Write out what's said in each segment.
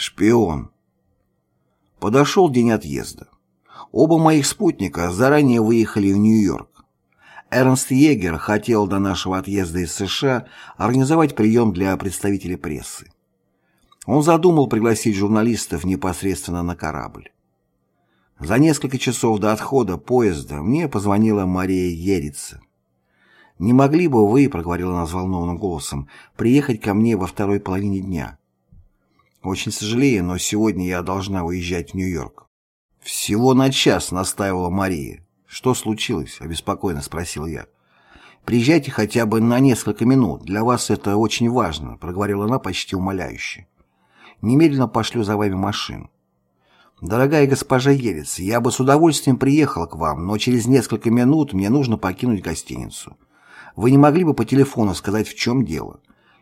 Шпион. Подошел день отъезда. Оба моих спутника заранее выехали в Нью-Йорк. Эрнст Егер хотел до нашего отъезда из США организовать прием для представителей прессы. Он задумал пригласить журналистов непосредственно на корабль. За несколько часов до отхода поезда мне позвонила Мария Ерица. «Не могли бы вы, — проговорила она взволнованным голосом, — приехать ко мне во второй половине дня? Очень сожалею, но сегодня я должна уезжать в Нью-Йорк. Всего на час, настаивала Мария. Что случилось? Обеспокоенно спросил я. Приезжайте хотя бы на несколько минут. Для вас это очень важно, проговорила она почти умоляюще. Немедленно пошлю за вами машину. «Дорогая госпожа Ерец, я бы с удовольствием приехала к вам, но через несколько минут мне нужно покинуть гостиницу. Вы не могли бы по телефону сказать, в чем дело?»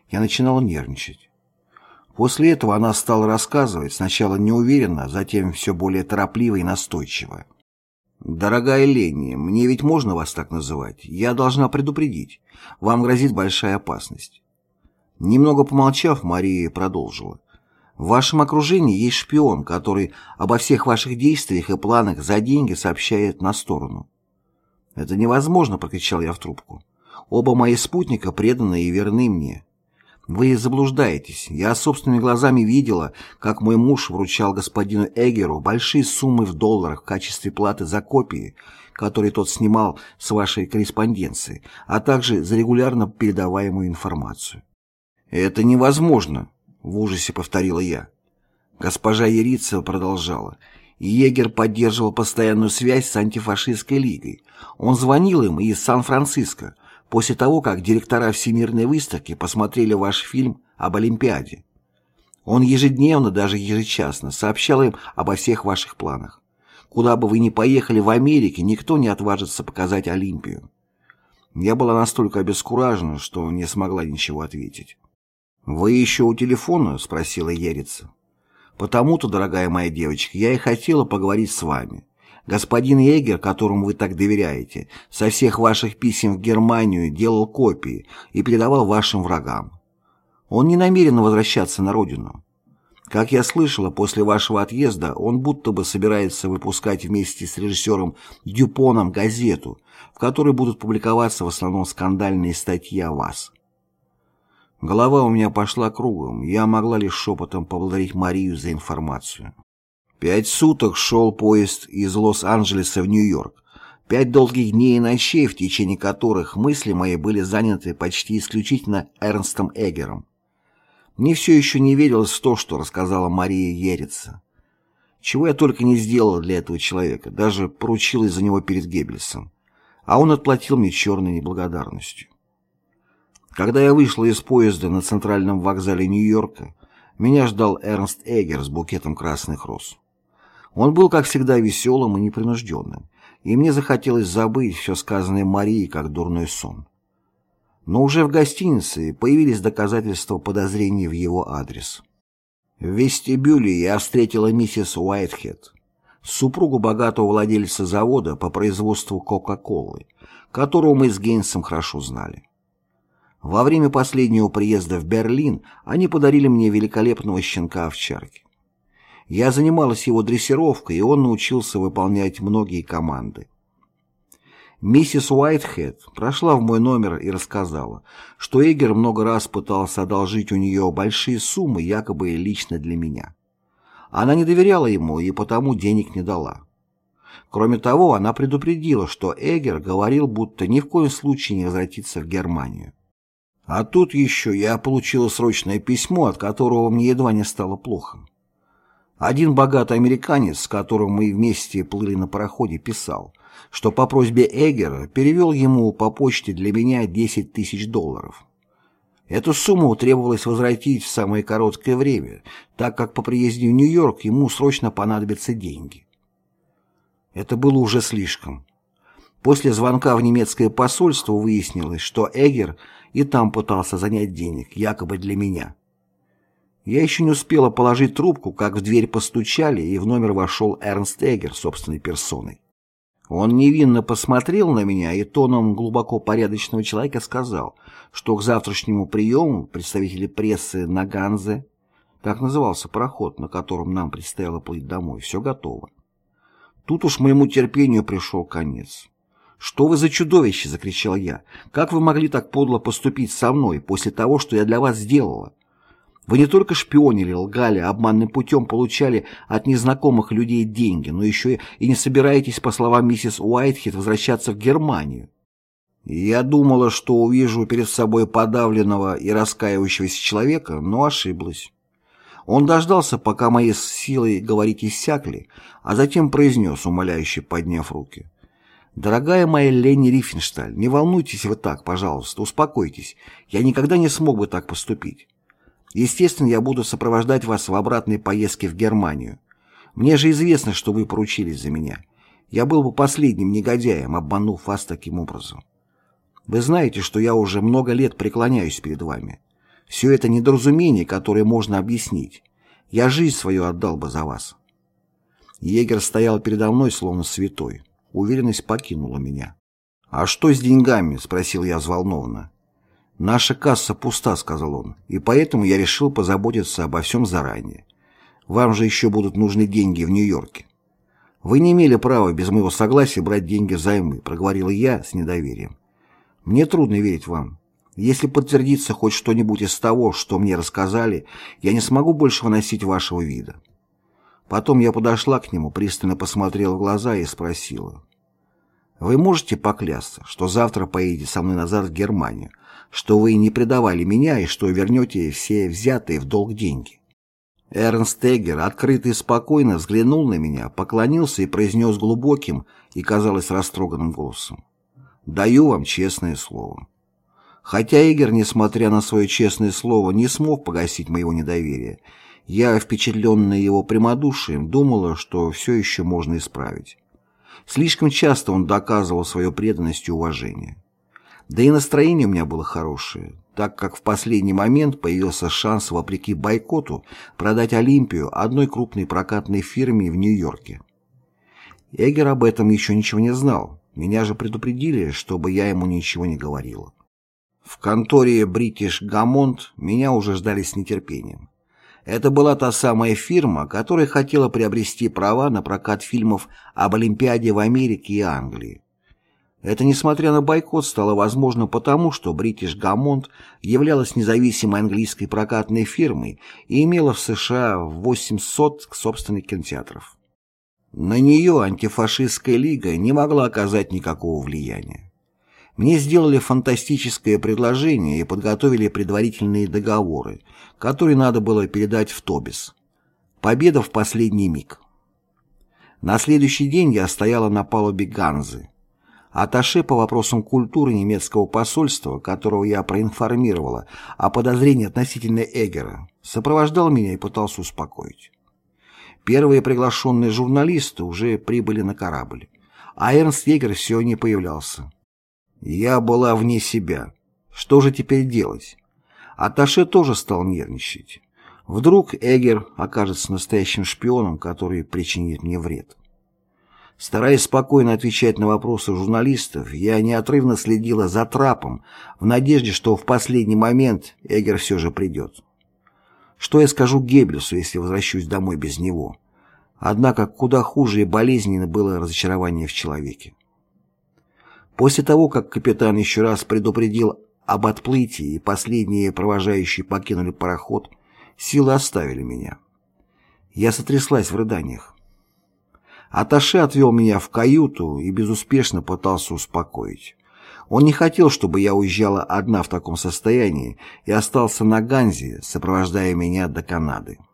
Я начинала нервничать. После этого она стала рассказывать, сначала неуверенно, затем все более торопливо и настойчиво. «Дорогая Лени, мне ведь можно вас так называть? Я должна предупредить. Вам грозит большая опасность». Немного помолчав, Мария продолжила. «В вашем окружении есть шпион, который обо всех ваших действиях и планах за деньги сообщает на сторону». «Это невозможно», — прокричал я в трубку. «Оба мои спутника преданы и верны мне. Вы заблуждаетесь. Я собственными глазами видела, как мой муж вручал господину Эгеру большие суммы в долларах в качестве платы за копии, которые тот снимал с вашей корреспонденции, а также за регулярно передаваемую информацию. «Это невозможно», — в ужасе повторила я. Госпожа Ярица продолжала. Егер поддерживал постоянную связь с антифашистской лигой. Он звонил им из Сан-Франциско, после того, как директора Всемирной выставки посмотрели ваш фильм об Олимпиаде. Он ежедневно, даже ежечасно, сообщал им обо всех ваших планах. Куда бы вы ни поехали в Америке, никто не отважится показать Олимпию. Я была настолько обескуражена, что не смогла ничего ответить. «Вы еще у телефона?» — спросила Ерица. «Потому-то, дорогая моя девочка, я и хотела поговорить с вами. Господин Егер, которому вы так доверяете, со всех ваших писем в Германию делал копии и передавал вашим врагам. Он не намерен возвращаться на родину. Как я слышала, после вашего отъезда он будто бы собирается выпускать вместе с режиссером Дюпоном газету, в которой будут публиковаться в основном скандальные статьи о вас. Голова у меня пошла кругом, я могла лишь шепотом поблагодарить Марию за информацию. Пять суток шел поезд из Лос-Анджелеса в Нью-Йорк. Пять долгих дней и ночей, в течение которых мысли мои были заняты почти исключительно Эрнстом Эггером. Мне все еще не верилось в то, что рассказала Мария Ерица. Чего я только не сделала для этого человека, даже поручилась за него перед Геббельсом. А он отплатил мне черной неблагодарностью. Когда я вышла из поезда на центральном вокзале Нью-Йорка, меня ждал Эрнст Эггер с букетом красных роз. Он был, как всегда, веселым и непринужденным, и мне захотелось забыть все сказанное Марией как дурной сон. Но уже в гостинице появились доказательства подозрений в его адрес. В вестибюле я встретила миссис Уайтхед, супругу богатого владельца завода по производству Кока-Колы, которого мы с Гейнсом хорошо знали. Во время последнего приезда в Берлин они подарили мне великолепного щенка-овчарки. Я занималась его дрессировкой, и он научился выполнять многие команды. Миссис Уайтхед прошла в мой номер и рассказала, что Эггер много раз пытался одолжить у нее большие суммы, якобы лично для меня. Она не доверяла ему и потому денег не дала. Кроме того, она предупредила, что Эггер говорил, будто ни в коем случае не возвратится в Германию. А тут еще я получила срочное письмо, от которого мне едва не стало плохо. Один богатый американец, с которым мы вместе плыли на пароходе, писал, что по просьбе Эггера перевел ему по почте для меня 10 тысяч долларов. Эту сумму требовалось возвратить в самое короткое время, так как по приезде в Нью-Йорк ему срочно понадобятся деньги. Это было уже слишком. После звонка в немецкое посольство выяснилось, что Эггер и там пытался занять денег, якобы для меня. Я еще не успела положить трубку, как в дверь постучали, и в номер вошел Эрнст Эггер собственной персоной. Он невинно посмотрел на меня и тоном глубоко порядочного человека сказал, что к завтрашнему приему представители прессы на Ганзе так назывался пароход, на котором нам предстояло плыть домой, все готово. Тут уж моему терпению пришел конец. «Что вы за чудовище?» — закричал я. «Как вы могли так подло поступить со мной после того, что я для вас сделала? Вы не только шпионили, лгали, обманным путем получали от незнакомых людей деньги, но еще и не собираетесь, по словам миссис Уайтхед, возвращаться в Германию. Я думала, что увижу перед собой подавленного и раскаивающегося человека, но ошиблась. Он дождался, пока мои силы говорить иссякли, а затем произнес, умоляюще подняв руки. «Дорогая моя Лени Рифеншталь, не волнуйтесь вы так, пожалуйста, успокойтесь. Я никогда не смог бы так поступить. Естественно, я буду сопровождать вас в обратной поездке в Германию. Мне же известно, что вы поручились за меня. Я был бы последним негодяем, обманув вас таким образом. Вы знаете, что я уже много лет преклоняюсь перед вами. Все это недоразумение, которое можно объяснить. Я жизнь свою отдал бы за вас». Егер стоял передо мной, словно святой. Уверенность покинула меня. «А что с деньгами?» — спросил я взволнованно. «Наша касса пуста», — сказал он, — «и поэтому я решил позаботиться обо всем заранее. Вам же еще будут нужны деньги в Нью-Йорке». «Вы не имели права без моего согласия брать деньги взаймы», — проговорил я с недоверием. «Мне трудно верить вам. Если подтвердится хоть что-нибудь из того, что мне рассказали, я не смогу больше выносить вашего вида». Потом я подошла к нему, пристально посмотрела в глаза и спросила. «Вы можете поклясться, что завтра поедете со мной назад в Германию, что вы не предавали меня и что вернете все взятые в долг деньги?» Эрнст Эггер, открыто и спокойно, взглянул на меня, поклонился и произнес глубоким и, казалось, растроганным голосом. «Даю вам честное слово». Хотя Эггер, несмотря на свое честное слово, не смог погасить моего недоверия, я, впечатленная его прямодушием, думала, что все еще можно исправить. Слишком часто он доказывал свою преданность и уважение. Да и настроение у меня было хорошее, так как в последний момент появился шанс, вопреки бойкоту, продать Олимпию одной крупной прокатной фирме в Нью-Йорке. Эгер об этом еще ничего не знал, меня же предупредили, чтобы я ему ничего не говорила. В конторе British Gammont меня уже ждали с нетерпением. Это была та самая фирма, которая хотела приобрести права на прокат фильмов об Олимпиаде в Америке и Англии. Это, несмотря на бойкот, стало возможно потому, что British Gammont являлась независимой английской прокатной фирмой и имела в США 800 собственных кинотеатров. На нее антифашистская лига не могла оказать никакого влияния. Мне сделали фантастическое предложение и подготовили предварительные договоры, которые надо было передать в Тобис. Победа в последний миг. На следующий день я стояла на палубе Ганзы. Аташе по вопросам культуры немецкого посольства, которого я проинформировала о подозрении относительно Эгера, сопровождал меня и пытался успокоить. Первые приглашенные журналисты уже прибыли на корабль, а Эрнст Егер все не появлялся. Я была вне себя. Что же теперь делать? Аташе тоже стал нервничать. Вдруг Эгер окажется настоящим шпионом, который причинит мне вред. Стараясь спокойно отвечать на вопросы журналистов, я неотрывно следила за трапом, в надежде, что в последний момент Эгер все же придет. Что я скажу Геббельсу, если возвращусь домой без него? Однако куда хуже и болезненно было разочарование в человеке. После того, как капитан еще раз предупредил об отплытии и последние провожающие покинули пароход, силы оставили меня. Я сотряслась в рыданиях. Аташе отвел меня в каюту и безуспешно пытался успокоить. Он не хотел, чтобы я уезжала одна в таком состоянии и остался на Ганзе, сопровождая меня до Канады.